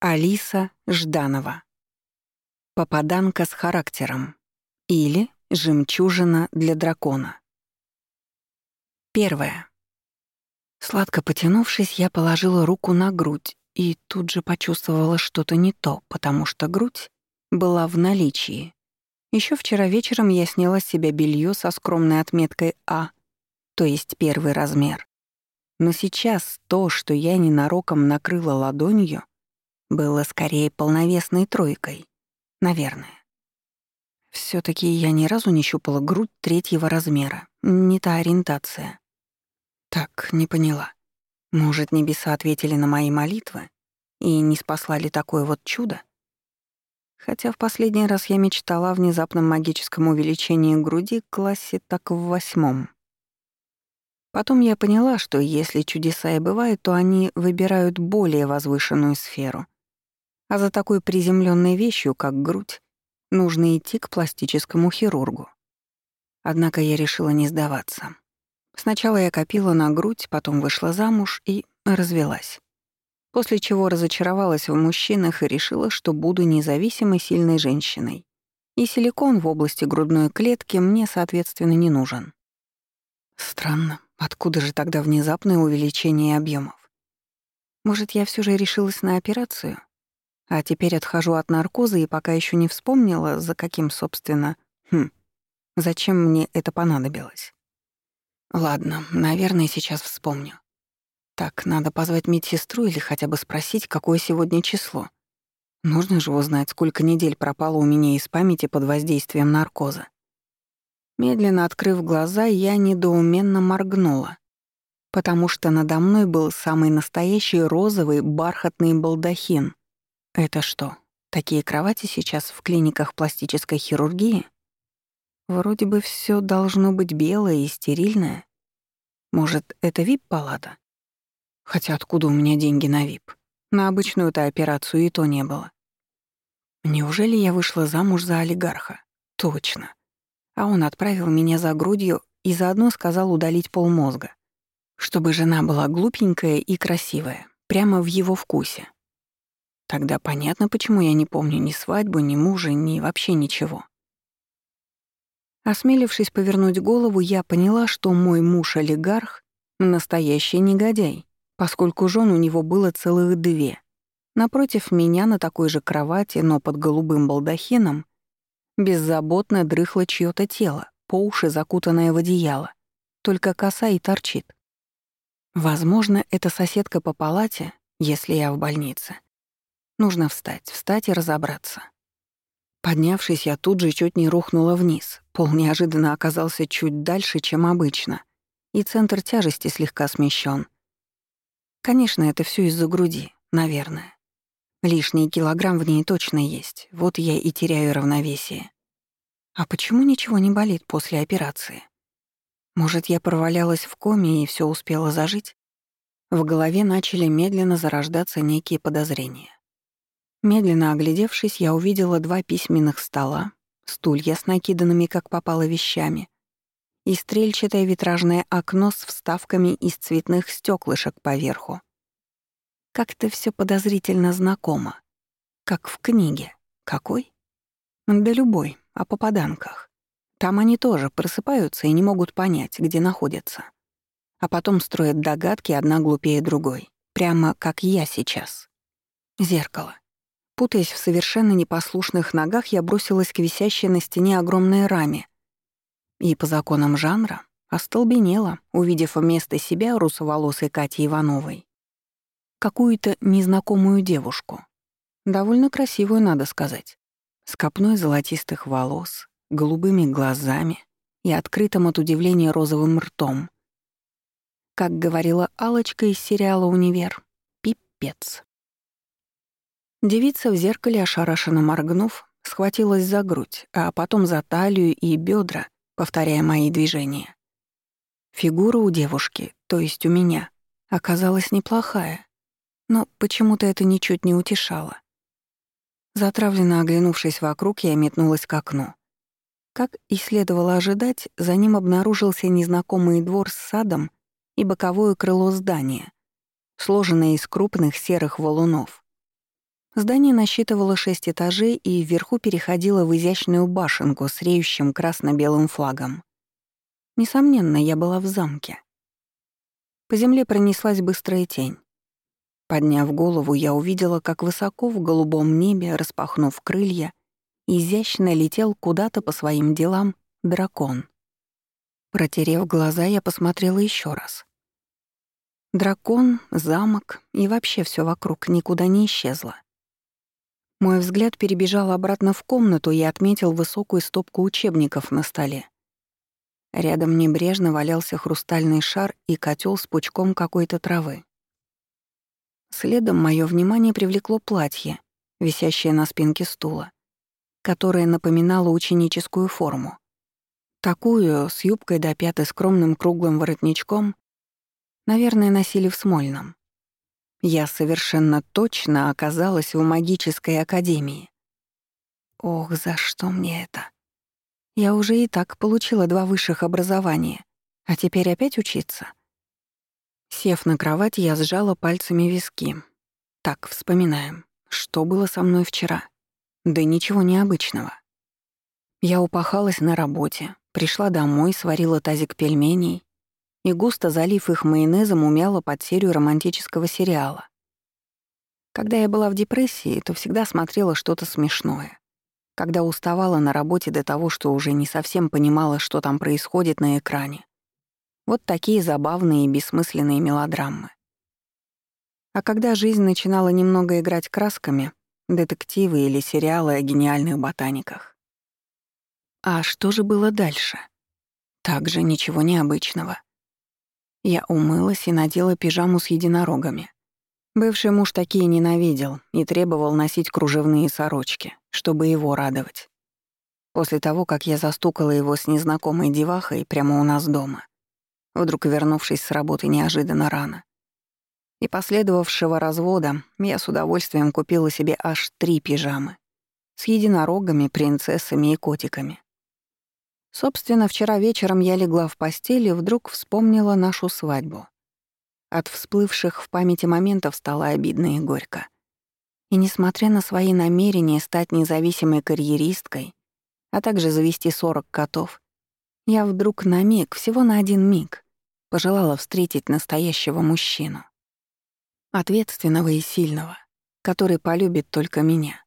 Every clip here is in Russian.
Алиса Жданова. Попаданка с характером. Или жемчужина для дракона. Первое. Сладко потянувшись, я положила руку на грудь и тут же почувствовала что-то не то, потому что грудь была в наличии. Еще вчера вечером я сняла с себя белье со скромной отметкой А, то есть первый размер. Но сейчас то, что я ненароком накрыла ладонью, было скорее полновесной тройкой. Наверное. все таки я ни разу не щупала грудь третьего размера. Не та ориентация. Так, не поняла. Может, небеса ответили на мои молитвы и не спаслали такое вот чудо? Хотя в последний раз я мечтала о внезапном магическом увеличении груди в классе так в восьмом. Потом я поняла, что если чудеса и бывают, то они выбирают более возвышенную сферу. А за такой приземленной вещью, как грудь, нужно идти к пластическому хирургу. Однако я решила не сдаваться. Сначала я копила на грудь, потом вышла замуж и развелась. После чего разочаровалась в мужчинах и решила, что буду независимой сильной женщиной. И силикон в области грудной клетки мне, соответственно, не нужен. Странно. Откуда же тогда внезапное увеличение объемов? Может, я все же решилась на операцию? А теперь отхожу от наркоза и пока еще не вспомнила, за каким, собственно... Хм, зачем мне это понадобилось? Ладно, наверное, сейчас вспомню. Так, надо позвать медсестру или хотя бы спросить, какое сегодня число. Нужно же узнать, сколько недель пропало у меня из памяти под воздействием наркоза. Медленно открыв глаза, я недоуменно моргнула, потому что надо мной был самый настоящий розовый бархатный балдахин. Это что, такие кровати сейчас в клиниках пластической хирургии? Вроде бы все должно быть белое и стерильное. Может, это вип-палата? Хотя откуда у меня деньги на вип? На обычную-то операцию и то не было. Неужели я вышла замуж за олигарха? Точно а он отправил меня за грудью и заодно сказал удалить полмозга, чтобы жена была глупенькая и красивая, прямо в его вкусе. Тогда понятно, почему я не помню ни свадьбу, ни мужа, ни вообще ничего. Осмелившись повернуть голову, я поняла, что мой муж-олигарх — настоящий негодяй, поскольку жен у него было целых две. Напротив меня на такой же кровати, но под голубым балдахином, Беззаботно дрыхло чьё-то тело, по уши закутанное в одеяло. Только коса и торчит. Возможно, это соседка по палате, если я в больнице. Нужно встать, встать и разобраться. Поднявшись, я тут же чуть не рухнула вниз. Пол неожиданно оказался чуть дальше, чем обычно, и центр тяжести слегка смещен. Конечно, это все из-за груди, наверное. Лишний килограмм в ней точно есть, вот я и теряю равновесие. А почему ничего не болит после операции? Может, я провалялась в коме и все успела зажить? В голове начали медленно зарождаться некие подозрения. Медленно оглядевшись, я увидела два письменных стола, стулья с накиданными как попало вещами и стрельчатое витражное окно с вставками из цветных стеклышек поверху. Как-то все подозрительно знакомо. Как в книге. Какой? Да любой, о попаданках. Там они тоже просыпаются и не могут понять, где находятся. А потом строят догадки одна глупее другой. Прямо как я сейчас. Зеркало. Путаясь в совершенно непослушных ногах, я бросилась к висящей на стене огромной раме. И по законам жанра остолбенела, увидев вместо себя русоволосой Кати Ивановой какую-то незнакомую девушку. Довольно красивую, надо сказать. С копной золотистых волос, голубыми глазами и открытым от удивления розовым ртом. Как говорила алочка из сериала «Универ», пипец. Девица в зеркале, ошарашенно моргнув, схватилась за грудь, а потом за талию и бедра, повторяя мои движения. Фигура у девушки, то есть у меня, оказалась неплохая. Но почему-то это ничуть не утешало. Затравленно оглянувшись вокруг, я метнулась к окну. Как и следовало ожидать, за ним обнаружился незнакомый двор с садом и боковое крыло здания, сложенное из крупных серых валунов. Здание насчитывало шесть этажей и вверху переходило в изящную башенку с реющим красно-белым флагом. Несомненно, я была в замке. По земле пронеслась быстрая тень. Подняв голову, я увидела, как высоко в голубом небе, распахнув крылья, изящно летел куда-то по своим делам дракон. Протерев глаза, я посмотрела еще раз. Дракон, замок и вообще все вокруг никуда не исчезло. Мой взгляд перебежал обратно в комнату и отметил высокую стопку учебников на столе. Рядом небрежно валялся хрустальный шар и котел с пучком какой-то травы. Следом мое внимание привлекло платье, висящее на спинке стула, которое напоминало ученическую форму. Такую, с юбкой до пят и скромным круглым воротничком, наверное, носили в Смольном. Я совершенно точно оказалась в магической академии. Ох, за что мне это? Я уже и так получила два высших образования, а теперь опять учиться. Сев на кровать, я сжала пальцами виски. Так, вспоминаем, что было со мной вчера. Да ничего необычного. Я упахалась на работе, пришла домой, сварила тазик пельменей и, густо залив их майонезом, умяла под серию романтического сериала. Когда я была в депрессии, то всегда смотрела что-то смешное когда уставала на работе до того, что уже не совсем понимала, что там происходит на экране. Вот такие забавные и бессмысленные мелодрамы. А когда жизнь начинала немного играть красками, детективы или сериалы о гениальных ботаниках. А что же было дальше? Также ничего необычного. Я умылась и надела пижаму с единорогами. Бывший муж такие ненавидел и требовал носить кружевные сорочки, чтобы его радовать. После того, как я застукала его с незнакомой девахой прямо у нас дома, вдруг вернувшись с работы неожиданно рано, и последовавшего развода, я с удовольствием купила себе аж три пижамы с единорогами, принцессами и котиками. Собственно, вчера вечером я легла в постель и вдруг вспомнила нашу свадьбу. От всплывших в памяти моментов стало обидно и горько. И несмотря на свои намерения стать независимой карьеристкой, а также завести 40 котов, я вдруг на миг, всего на один миг, пожелала встретить настоящего мужчину. Ответственного и сильного, который полюбит только меня.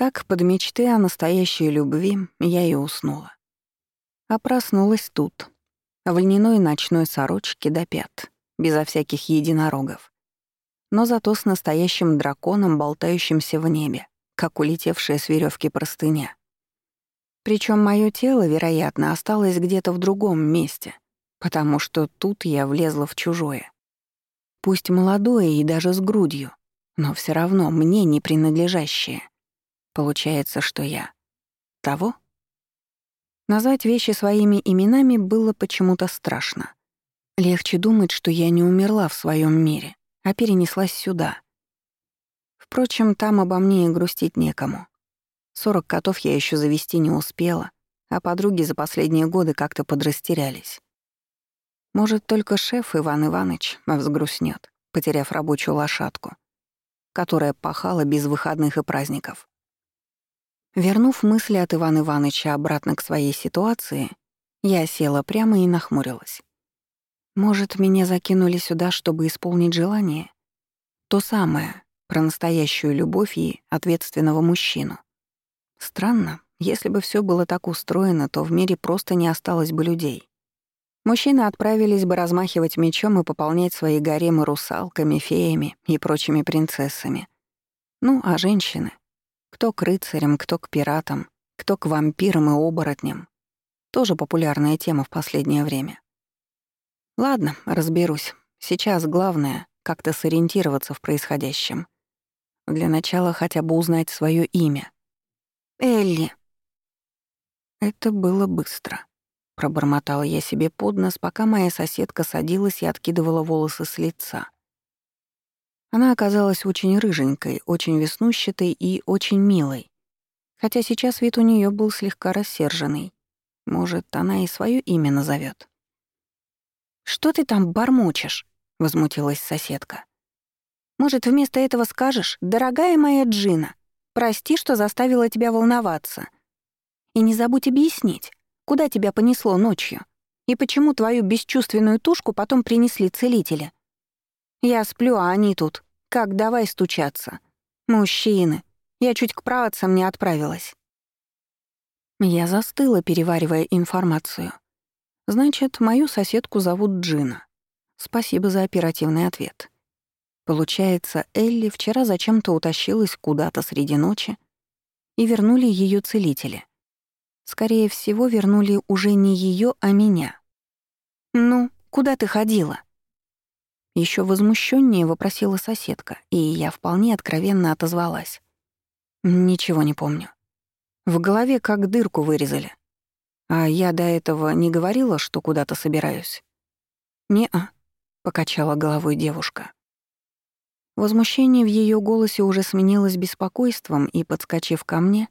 Так, под мечты о настоящей любви, я и уснула. А проснулась тут, в льняной ночной сорочке до пят, безо всяких единорогов. Но зато с настоящим драконом, болтающимся в небе, как улетевшая с веревки простыня. Причем мое тело, вероятно, осталось где-то в другом месте, потому что тут я влезла в чужое. Пусть молодое и даже с грудью, но все равно мне не принадлежащее. Получается, что я того Назвать вещи своими именами было почему-то страшно. Легче думать, что я не умерла в своем мире, а перенеслась сюда. Впрочем, там обо мне и грустить некому. Сорок котов я еще завести не успела, а подруги за последние годы как-то подрастерялись. Может, только шеф Иван Иванович взгрустнет, потеряв рабочую лошадку, которая пахала без выходных и праздников. Вернув мысли от Ивана Ивановича обратно к своей ситуации, я села прямо и нахмурилась. Может, меня закинули сюда, чтобы исполнить желание? То самое, про настоящую любовь и ответственного мужчину. Странно, если бы все было так устроено, то в мире просто не осталось бы людей. Мужчины отправились бы размахивать мечом и пополнять свои гаремы русалками, феями и прочими принцессами. Ну, а женщины? Кто к рыцарям, кто к пиратам, кто к вампирам и оборотням. Тоже популярная тема в последнее время. Ладно, разберусь. Сейчас главное — как-то сориентироваться в происходящем. Для начала хотя бы узнать свое имя. Элли. Это было быстро. Пробормотала я себе под нос, пока моя соседка садилась и откидывала волосы с лица. Она оказалась очень рыженькой, очень веснущатой и очень милой. Хотя сейчас вид у нее был слегка рассерженный. Может, она и свое имя назовет. «Что ты там бормочешь?» — возмутилась соседка. Может, вместо этого скажешь, дорогая моя Джина, прости, что заставила тебя волноваться. И не забудь объяснить, куда тебя понесло ночью и почему твою бесчувственную тушку потом принесли целители. Я сплю, а они тут. Как давай стучаться. Мужчины. Я чуть к правоцам не отправилась. Я застыла, переваривая информацию. Значит, мою соседку зовут Джина. Спасибо за оперативный ответ. Получается, Элли вчера зачем-то утащилась куда-то среди ночи и вернули ее целители. Скорее всего, вернули уже не ее, а меня. «Ну, куда ты ходила?» Еще возмущеннее вопросила соседка, и я вполне откровенно отозвалась. Ничего не помню. В голове как дырку вырезали. А я до этого не говорила, что куда-то собираюсь. «Не-а», — покачала головой девушка. Возмущение в ее голосе уже сменилось беспокойством, и, подскочив ко мне,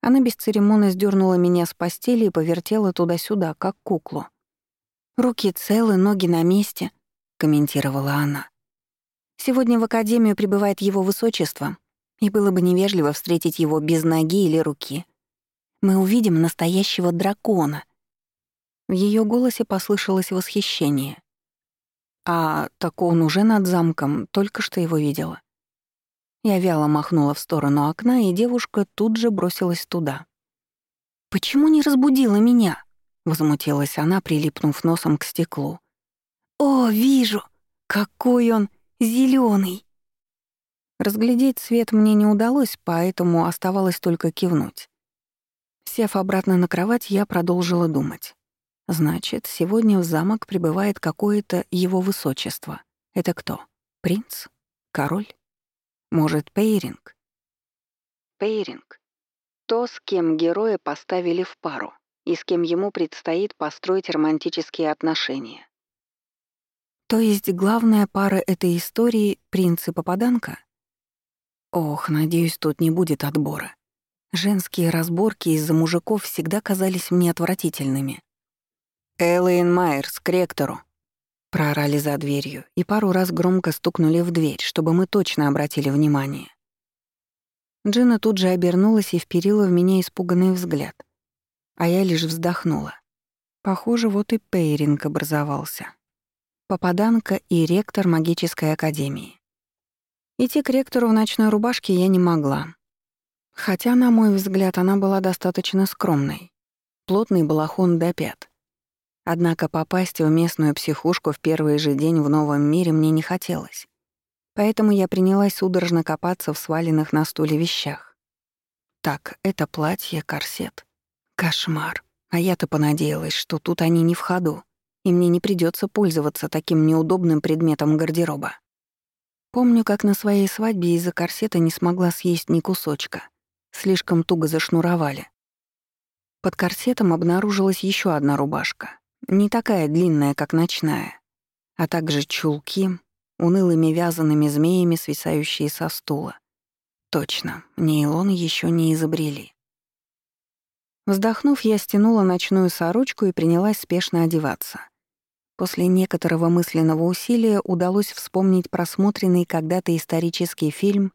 она бесцеремонно сдернула меня с постели и повертела туда-сюда, как куклу. «Руки целы, ноги на месте», — комментировала она. «Сегодня в академию прибывает его высочество, и было бы невежливо встретить его без ноги или руки мы увидим настоящего дракона». В ее голосе послышалось восхищение. «А так он уже над замком, только что его видела». Я вяло махнула в сторону окна, и девушка тут же бросилась туда. «Почему не разбудила меня?» — возмутилась она, прилипнув носом к стеклу. «О, вижу! Какой он зеленый! Разглядеть цвет мне не удалось, поэтому оставалось только кивнуть. Сев обратно на кровать, я продолжила думать. Значит, сегодня в замок прибывает какое-то его высочество. Это кто? Принц? Король? Может, Пейринг? Пейринг. То, с кем героя поставили в пару, и с кем ему предстоит построить романтические отношения. То есть главная пара этой истории — принц и попаданка? Ох, надеюсь, тут не будет отбора. Женские разборки из-за мужиков всегда казались мне отвратительными. «Элэйн Майерс, к ректору!» Проорали за дверью и пару раз громко стукнули в дверь, чтобы мы точно обратили внимание. Джина тут же обернулась и вперила в меня испуганный взгляд. А я лишь вздохнула. Похоже, вот и пейринг образовался. Попаданка и ректор магической академии. Идти к ректору в ночной рубашке я не могла, Хотя, на мой взгляд, она была достаточно скромной. Плотный балахон до пят. Однако попасть в местную психушку в первый же день в новом мире мне не хотелось. Поэтому я принялась судорожно копаться в сваленных на стуле вещах. Так, это платье, корсет. Кошмар. А я-то понадеялась, что тут они не в ходу, и мне не придется пользоваться таким неудобным предметом гардероба. Помню, как на своей свадьбе из-за корсета не смогла съесть ни кусочка. Слишком туго зашнуровали. Под корсетом обнаружилась еще одна рубашка. Не такая длинная, как ночная. А также чулки, унылыми вязаными змеями, свисающие со стула. Точно, нейлон еще не изобрели. Вздохнув, я стянула ночную сорочку и принялась спешно одеваться. После некоторого мысленного усилия удалось вспомнить просмотренный когда-то исторический фильм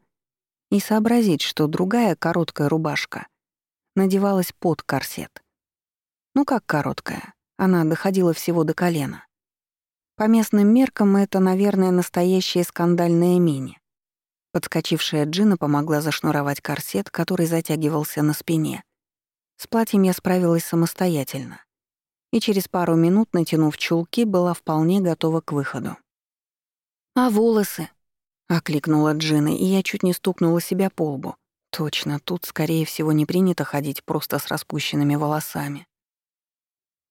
и сообразить, что другая короткая рубашка надевалась под корсет. Ну как короткая? Она доходила всего до колена. По местным меркам это, наверное, настоящее скандальное мини. Подскочившая Джина помогла зашнуровать корсет, который затягивался на спине. С платьем я справилась самостоятельно. И через пару минут, натянув чулки, была вполне готова к выходу. «А волосы?» Окликнула Джина, и я чуть не стукнула себя по лбу. Точно, тут, скорее всего, не принято ходить просто с распущенными волосами.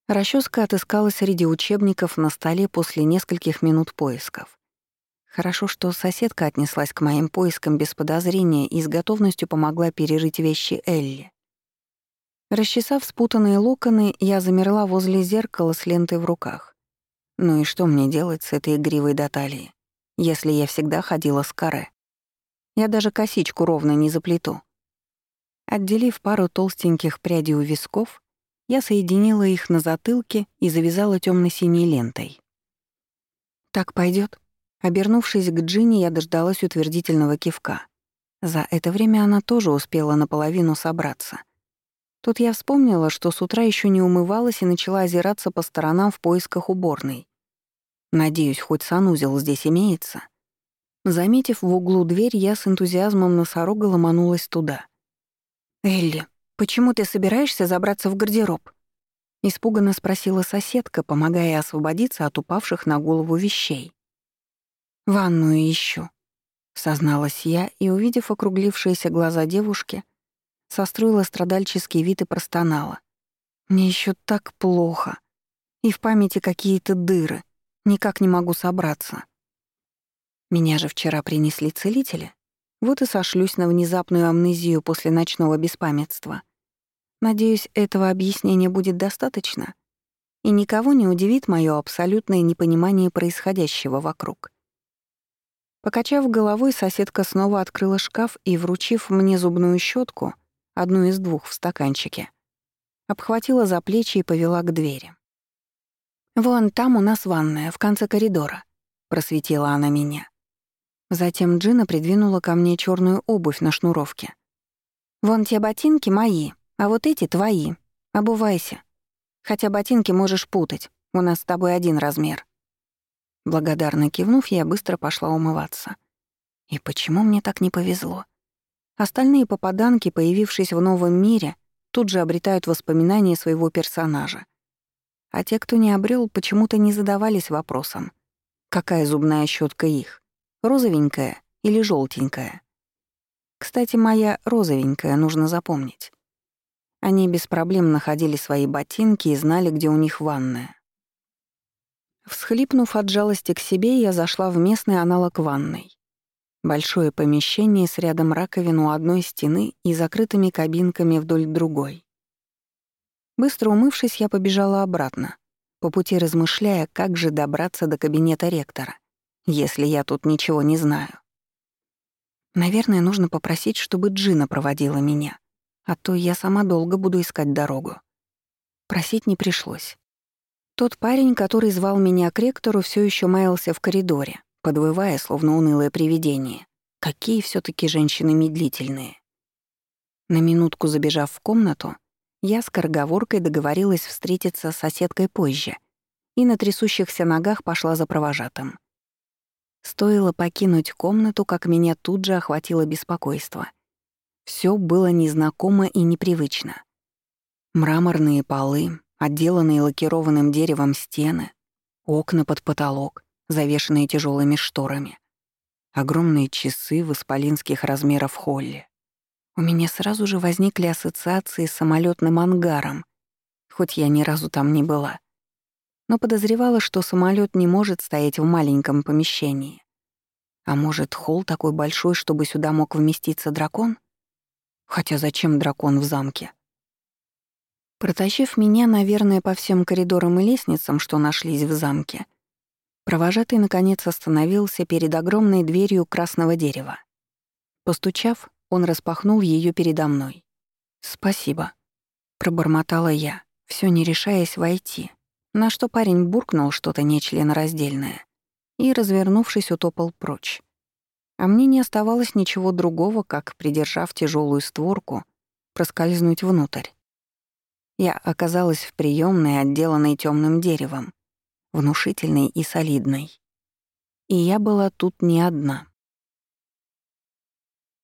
Расческа отыскалась среди учебников на столе после нескольких минут поисков. Хорошо, что соседка отнеслась к моим поискам без подозрения и с готовностью помогла перерыть вещи Элли. Расчесав спутанные локоны, я замерла возле зеркала с лентой в руках. Ну и что мне делать с этой игривой до если я всегда ходила с каре. Я даже косичку ровно не заплету. Отделив пару толстеньких прядей у висков, я соединила их на затылке и завязала темно синей лентой. «Так пойдет? Обернувшись к Джинни, я дождалась утвердительного кивка. За это время она тоже успела наполовину собраться. Тут я вспомнила, что с утра еще не умывалась и начала озираться по сторонам в поисках уборной. Надеюсь, хоть санузел здесь имеется. Заметив в углу дверь, я с энтузиазмом носорога ломанулась туда. «Элли, почему ты собираешься забраться в гардероб?» Испуганно спросила соседка, помогая освободиться от упавших на голову вещей. «Ванную ищу», — созналась я и, увидев округлившиеся глаза девушки, состроила страдальческий вид и простонала. «Мне еще так плохо. И в памяти какие-то дыры. Никак не могу собраться. Меня же вчера принесли целители. Вот и сошлюсь на внезапную амнезию после ночного беспамятства. Надеюсь, этого объяснения будет достаточно, и никого не удивит моё абсолютное непонимание происходящего вокруг. Покачав головой, соседка снова открыла шкаф и, вручив мне зубную щетку, одну из двух в стаканчике, обхватила за плечи и повела к двери. «Вон там у нас ванная, в конце коридора», — просветила она меня. Затем Джина придвинула ко мне черную обувь на шнуровке. «Вон те ботинки мои, а вот эти твои. Обувайся. Хотя ботинки можешь путать, у нас с тобой один размер». Благодарно кивнув, я быстро пошла умываться. И почему мне так не повезло? Остальные попаданки, появившись в новом мире, тут же обретают воспоминания своего персонажа — а те, кто не обрел, почему-то не задавались вопросом, какая зубная щетка их, розовенькая или желтенькая. Кстати, моя розовенькая, нужно запомнить. Они без проблем находили свои ботинки и знали, где у них ванная. Всхлипнув от жалости к себе, я зашла в местный аналог ванной. Большое помещение с рядом раковин у одной стены и закрытыми кабинками вдоль другой. Быстро умывшись, я побежала обратно, по пути размышляя, как же добраться до кабинета ректора, если я тут ничего не знаю. Наверное, нужно попросить, чтобы Джина проводила меня, а то я сама долго буду искать дорогу. Просить не пришлось. Тот парень, который звал меня к ректору, все еще маялся в коридоре, подвывая, словно унылое привидение. Какие все таки женщины медлительные. На минутку забежав в комнату, я с корговоркой договорилась встретиться с соседкой позже и на трясущихся ногах пошла за провожатым. Стоило покинуть комнату, как меня тут же охватило беспокойство. Все было незнакомо и непривычно. Мраморные полы, отделанные лакированным деревом стены, окна под потолок, завешенные тяжелыми шторами, огромные часы в исполинских размеров холле. У меня сразу же возникли ассоциации с самолетным ангаром, хоть я ни разу там не была. Но подозревала, что самолет не может стоять в маленьком помещении. А может, холл такой большой, чтобы сюда мог вместиться дракон? Хотя зачем дракон в замке? Протащив меня, наверное, по всем коридорам и лестницам, что нашлись в замке, провожатый наконец остановился перед огромной дверью красного дерева. Постучав, он распахнул ее передо мной. «Спасибо», — пробормотала я, все не решаясь войти, на что парень буркнул что-то нечленораздельное и, развернувшись, утопал прочь. А мне не оставалось ничего другого, как, придержав тяжелую створку, проскользнуть внутрь. Я оказалась в приемной, отделанной темным деревом, внушительной и солидной. И я была тут не одна.